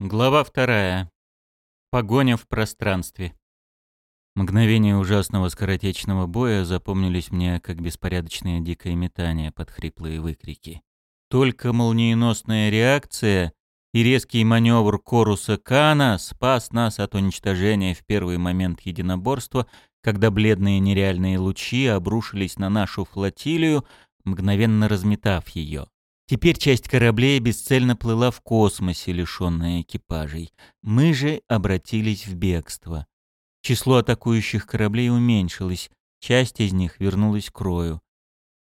Глава вторая. Погоня в пространстве. Мгновения ужасного скоротечного боя запомнились мне как беспорядочное дикое метание под хриплые выкрики. Только молниеносная реакция и резкий маневр Коруса Кана спас нас от уничтожения в первый момент единоборства, когда бледные нереальные лучи обрушились на нашу флотилию, мгновенно разметав ее. Теперь часть кораблей бесцельно плыла в космосе, лишенная экипажей. Мы же обратились в бегство. Число атакующих кораблей уменьшилось, часть из них вернулась к Рою.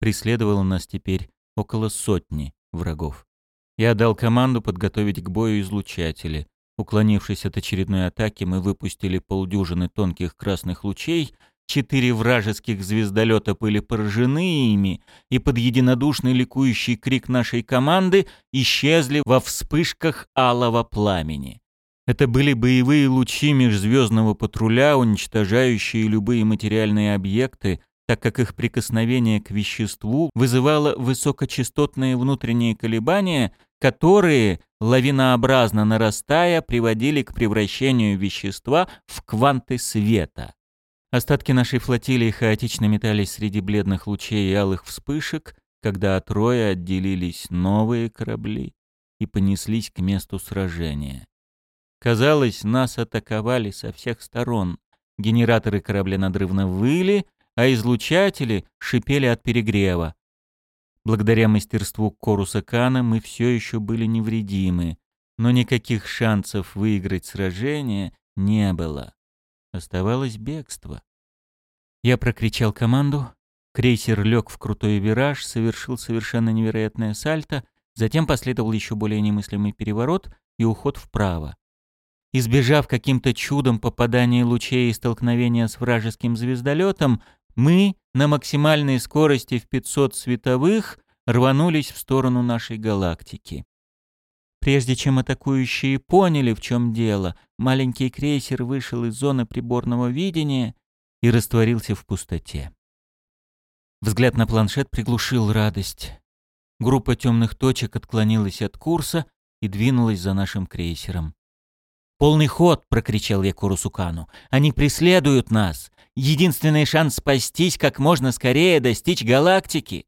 Преследовало нас теперь около сотни врагов. Я дал команду подготовить к бою излучатели. Уклонившись от очередной атаки, мы выпустили полдюжины тонких красных лучей — Четыре вражеских звездолета были поражены ими, и под единодушный ликующий крик нашей команды исчезли во вспышках алого пламени. Это были боевые лучи межзвездного патруля, уничтожающие любые материальные объекты, так как их прикосновение к веществу вызывало высокочастотные внутренние колебания, которые, лавинообразно нарастая, приводили к превращению вещества в кванты света. Остатки нашей флотилии хаотично метались среди бледных лучей и алых вспышек, когда от роя отделились новые корабли и понеслись к месту сражения. Казалось, нас атаковали со всех сторон. Генераторы корабля надрывно выли, а излучатели шипели от перегрева. Благодаря мастерству Коруса Кана мы все еще были невредимы, но никаких шансов выиграть сражение не было. Оставалось бегство. Я прокричал команду. Крейсер лег в крутой вираж, совершил совершенно невероятное сальто, затем последовал еще более немыслимый переворот и уход вправо. Избежав каким-то чудом попадания лучей и столкновения с вражеским звездолетом, мы на максимальной скорости в 500 световых рванулись в сторону нашей галактики. Прежде чем атакующие поняли, в чем дело, маленький крейсер вышел из зоны приборного видения и растворился в пустоте. Взгляд на планшет приглушил радость. Группа темных точек отклонилась от курса и двинулась за нашим крейсером. «Полный ход!» — прокричал я Курусукану. «Они преследуют нас! Единственный шанс спастись как можно скорее достичь галактики!»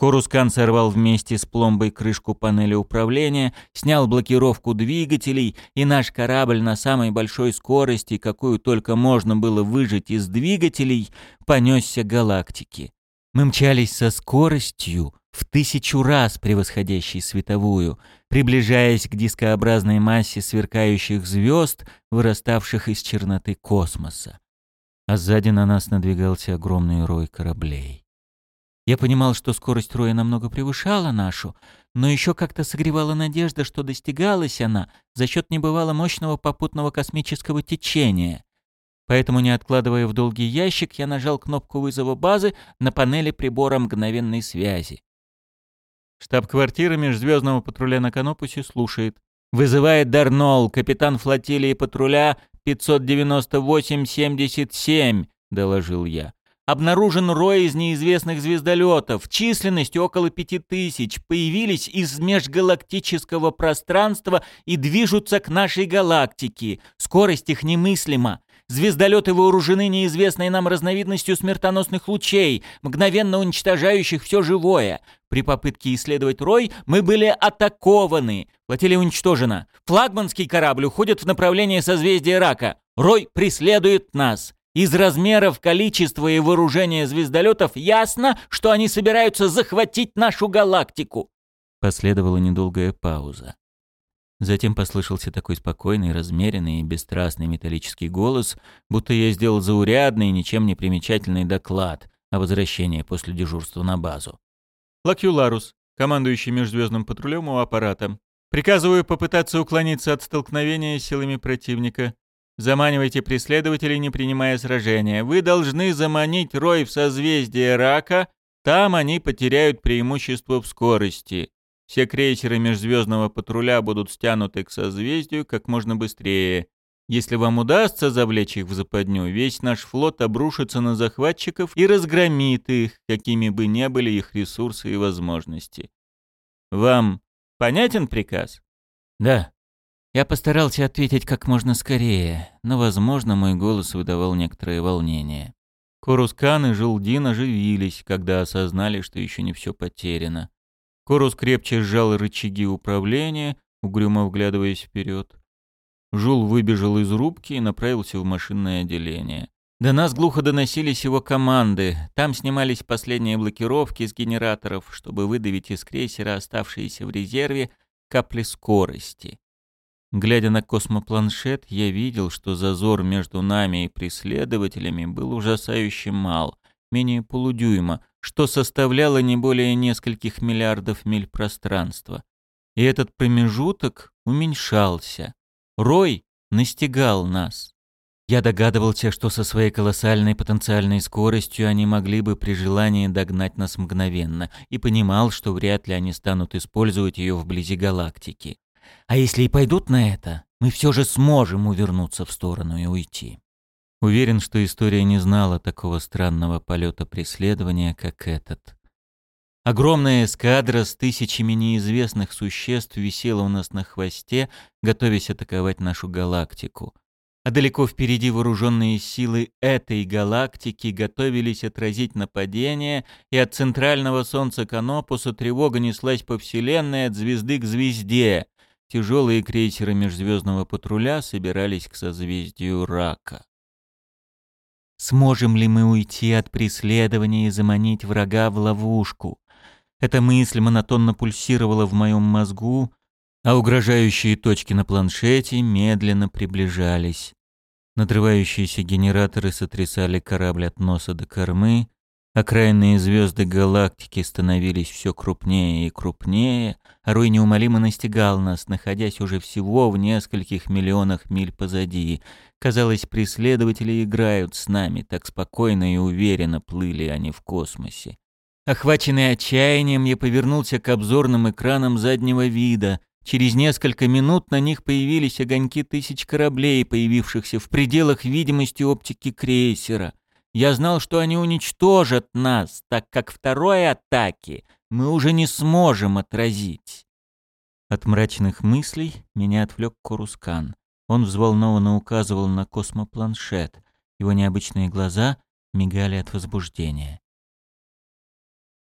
Корускан сорвал вместе с пломбой крышку панели управления, снял блокировку двигателей, и наш корабль на самой большой скорости, какую только можно было выжать из двигателей, понесся галактике. Мы мчались со скоростью в тысячу раз превосходящей световую, приближаясь к дискообразной массе сверкающих звезд, выраставших из черноты космоса. А сзади на нас надвигался огромный рой кораблей. Я понимал, что скорость Роя намного превышала нашу, но еще как-то согревала надежда, что достигалась она за счет небывало мощного попутного космического течения. Поэтому, не откладывая в долгий ящик, я нажал кнопку вызова базы на панели прибора мгновенной связи. Штаб-квартира межзвездного патруля на Канопусе слушает. «Вызывает Дарнол, капитан флотилии патруля 598-77», — доложил я. Обнаружен рой из неизвестных звездолетов, численностью около пяти тысяч, появились из межгалактического пространства и движутся к нашей галактике. Скорость их немыслима. Звездолеты вооружены неизвестной нам разновидностью смертоносных лучей, мгновенно уничтожающих все живое. При попытке исследовать Рой мы были атакованы. Флотилия уничтожена. Флагманский корабль уходит в направлении созвездия Рака. Рой преследует нас. Из размеров, количества и вооружения звездолетов ясно, что они собираются захватить нашу галактику. Последовала недолгая пауза. Затем послышался такой спокойный, размеренный и бесстрастный металлический голос, будто я сделал заурядный, ничем не примечательный доклад о возвращении после дежурства на базу. Лакюларус, командующий межзвездным патрулем у аппарата. Приказываю попытаться уклониться от столкновения силами противника. Заманивайте преследователей, не принимая сражения. Вы должны заманить рой в созвездие рака, там они потеряют преимущество в скорости. Все крейсеры межзвездного патруля будут стянуты к созвездию как можно быстрее. Если вам удастся завлечь их в западню, весь наш флот обрушится на захватчиков и разгромит их, какими бы ни были их ресурсы и возможности. Вам понятен приказ? Да. Я постарался ответить как можно скорее, но, возможно, мой голос выдавал некоторое волнение. Корускан и Желдин оживились, когда осознали, что еще не все потеряно. Корус крепче сжал рычаги управления, угрюмо вглядываясь вперед. Жул выбежал из рубки и направился в машинное отделение. До нас глухо доносились его команды. Там снимались последние блокировки с генераторов, чтобы выдавить из крейсера оставшиеся в резерве капли скорости. Глядя на космопланшет, я видел, что зазор между нами и преследователями был ужасающе мал, менее полудюйма, что составляло не более нескольких миллиардов миль пространства. И этот промежуток уменьшался. Рой настигал нас. Я догадывался, что со своей колоссальной потенциальной скоростью они могли бы при желании догнать нас мгновенно, и понимал, что вряд ли они станут использовать ее вблизи галактики. А если и пойдут на это, мы все же сможем увернуться в сторону и уйти. Уверен, что история не знала такого странного полета преследования, как этот. Огромная эскадра с тысячами неизвестных существ висела у нас на хвосте, готовясь атаковать нашу галактику. А далеко впереди вооруженные силы этой галактики готовились отразить нападение, и от центрального солнца Канопуса тревога неслась по Вселенной от звезды к звезде. Тяжелые крейсеры межзвездного патруля собирались к созвездию Рака. Сможем ли мы уйти от преследования и заманить врага в ловушку? Эта мысль монотонно пульсировала в моем мозгу, а угрожающие точки на планшете медленно приближались. Надрывающиеся генераторы сотрясали корабль от носа до кормы, окраинные звезды галактики становились все крупнее и крупнее, а Рой неумолимо настигал нас, находясь уже всего в нескольких миллионах миль позади. Казалось, преследователи играют с нами, так спокойно и уверенно плыли они в космосе. Охваченный отчаянием, я повернулся к обзорным экранам заднего вида. Через несколько минут на них появились огоньки тысяч кораблей, появившихся в пределах видимости оптики крейсера. Я знал, что они уничтожат нас, так как второй атаки мы уже не сможем отразить. От мрачных мыслей меня отвлек Корускан. Он взволнованно указывал на космопланшет. Его необычные глаза мигали от возбуждения.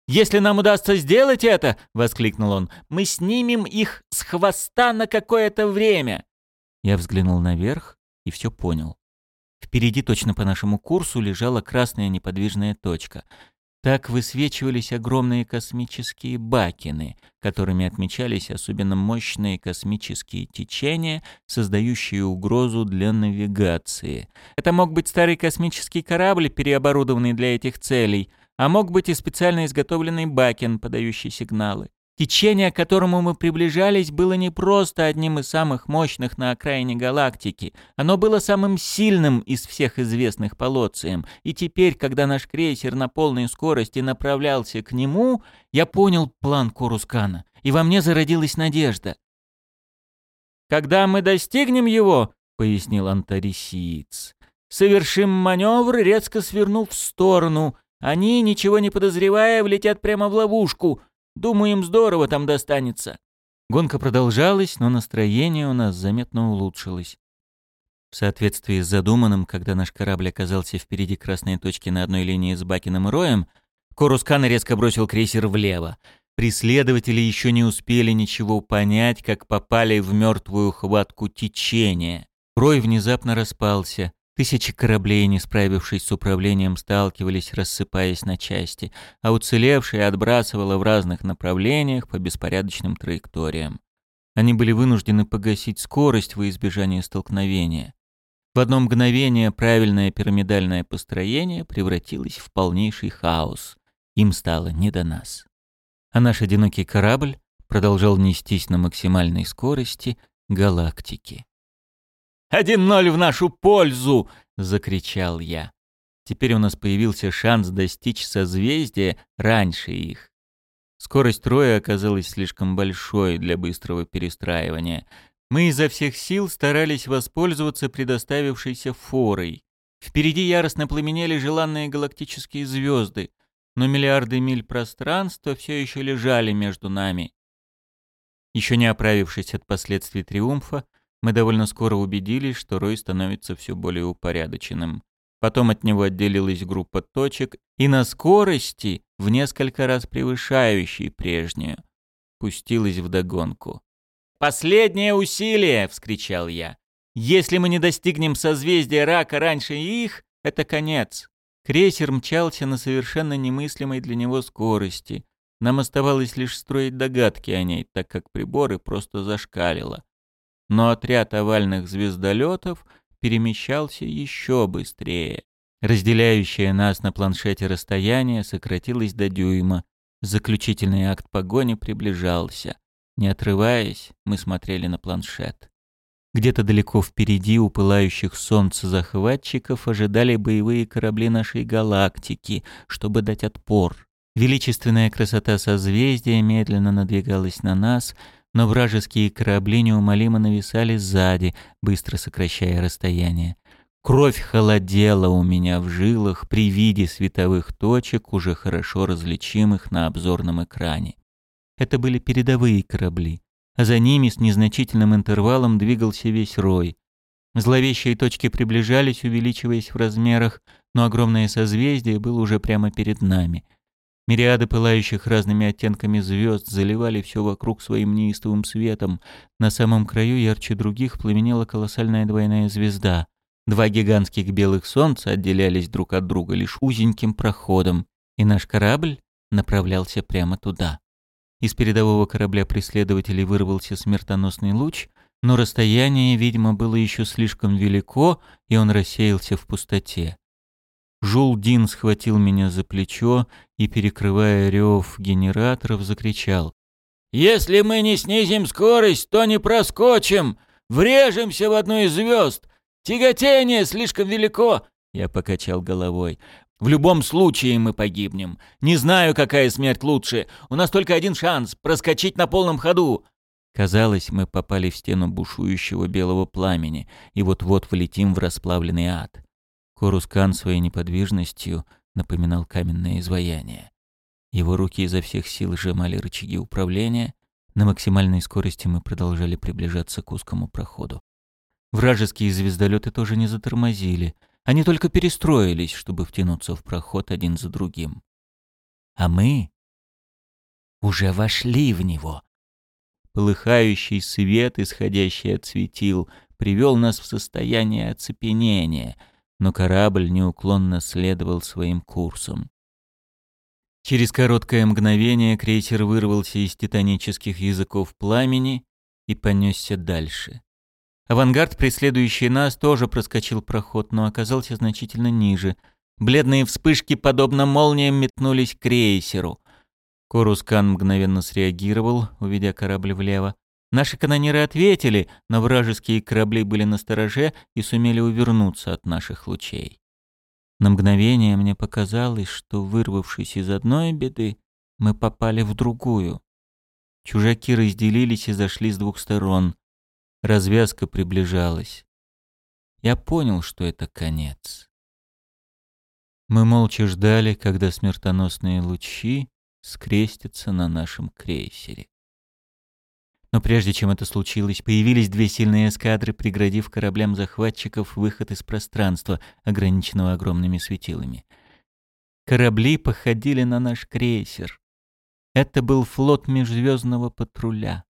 «Если нам удастся сделать это, — воскликнул он, — мы снимем их с хвоста на какое-то время!» Я взглянул наверх и все понял. Впереди точно по нашему курсу лежала красная неподвижная точка. Так высвечивались огромные космические бакины, которыми отмечались особенно мощные космические течения, создающие угрозу для навигации. Это мог быть старый космический корабль, переоборудованный для этих целей — а мог быть и специально изготовленный бакен, подающий сигналы. Течение, к которому мы приближались, было не просто одним из самых мощных на окраине галактики. Оно было самым сильным из всех известных по лоциям. И теперь, когда наш крейсер на полной скорости направлялся к нему, я понял план Курускана, и во мне зародилась надежда. «Когда мы достигнем его», — пояснил антарисиец, — «совершим маневр, резко свернув в сторону, они, ничего не подозревая, влетят прямо в ловушку. Думаю, им здорово там достанется». Гонка продолжалась, но настроение у нас заметно улучшилось. В соответствии с задуманным, когда наш корабль оказался впереди красной точки на одной линии с Бакиным и Роем, Корускан резко бросил крейсер влево. Преследователи еще не успели ничего понять, как попали в мертвую хватку течения. Рой внезапно распался. Тысячи кораблей, не справившись с управлением, сталкивались, рассыпаясь на части, а уцелевшие отбрасывало в разных направлениях по беспорядочным траекториям. Они были вынуждены погасить скорость во избежание столкновения. В одно мгновение правильное пирамидальное построение превратилось в полнейший хаос. Им стало не до нас. А наш одинокий корабль продолжал нестись на максимальной скорости галактики. «Один ноль в нашу пользу!» — закричал я. Теперь у нас появился шанс достичь созвездия раньше их. Скорость Троя оказалась слишком большой для быстрого перестраивания. Мы изо всех сил старались воспользоваться предоставившейся форой. Впереди яростно пламенели желанные галактические звезды, но миллиарды миль пространства все еще лежали между нами. Еще не оправившись от последствий триумфа, Мы довольно скоро убедились, что рой становится все более упорядоченным. Потом от него отделилась группа точек, и на скорости, в несколько раз превышающей прежнюю, пустилась вдогонку. «Последнее усилие!» — вскричал я. «Если мы не достигнем созвездия рака раньше их, это конец». Крейсер мчался на совершенно немыслимой для него скорости. Нам оставалось лишь строить догадки о ней, так как приборы просто зашкалило. Но отряд овальных звездолетов перемещался еще быстрее. Разделяющее нас на планшете расстояние сократилось до дюйма. Заключительный акт погони приближался. Не отрываясь, мы смотрели на планшет. Где-то далеко впереди у пылающих солнца захватчиков ожидали боевые корабли нашей галактики, чтобы дать отпор. Величественная красота созвездия медленно надвигалась на нас, но вражеские корабли неумолимо нависали сзади, быстро сокращая расстояние. Кровь холодела у меня в жилах при виде световых точек, уже хорошо различимых на обзорном экране. Это были передовые корабли, а за ними с незначительным интервалом двигался весь рой. Зловещие точки приближались, увеличиваясь в размерах, но огромное созвездие было уже прямо перед нами. Мириады пылающих разными оттенками звезд заливали все вокруг своим неистовым светом. На самом краю ярче других пламенела колоссальная двойная звезда. Два гигантских белых солнца отделялись друг от друга лишь узеньким проходом, и наш корабль направлялся прямо туда. Из передового корабля преследователей вырвался смертоносный луч, но расстояние, видимо, было еще слишком велико, и он рассеялся в пустоте. Жулдин схватил меня за плечо и, перекрывая рев генераторов, закричал. «Если мы не снизим скорость, то не проскочим! Врежемся в одну из звезд! Тяготение слишком велико!» Я покачал головой. «В любом случае мы погибнем. Не знаю, какая смерть лучше. У нас только один шанс — проскочить на полном ходу». Казалось, мы попали в стену бушующего белого пламени и вот-вот влетим в расплавленный ад. Корускан своей неподвижностью напоминал каменное изваяние. Его руки изо всех сил сжимали рычаги управления. На максимальной скорости мы продолжали приближаться к узкому проходу. Вражеские звездолеты тоже не затормозили. Они только перестроились, чтобы втянуться в проход один за другим. А мы уже вошли в него. Полыхающий свет, исходящий от светил, привел нас в состояние оцепенения, но корабль неуклонно следовал своим курсом. Через короткое мгновение крейсер вырвался из титанических языков пламени и понесся дальше. Авангард, преследующий нас, тоже проскочил проход, но оказался значительно ниже. Бледные вспышки, подобно молниям, метнулись к крейсеру. Корускан мгновенно среагировал, уведя корабль влево. Наши канониры ответили, но вражеские корабли были на стороже и сумели увернуться от наших лучей. На мгновение мне показалось, что, вырвавшись из одной беды, мы попали в другую. Чужаки разделились и зашли с двух сторон. Развязка приближалась. Я понял, что это конец. Мы молча ждали, когда смертоносные лучи скрестятся на нашем крейсере. Но прежде чем это случилось, появились две сильные эскадры, преградив кораблям захватчиков выход из пространства, ограниченного огромными светилами. Корабли походили на наш крейсер. Это был флот межзвездного патруля.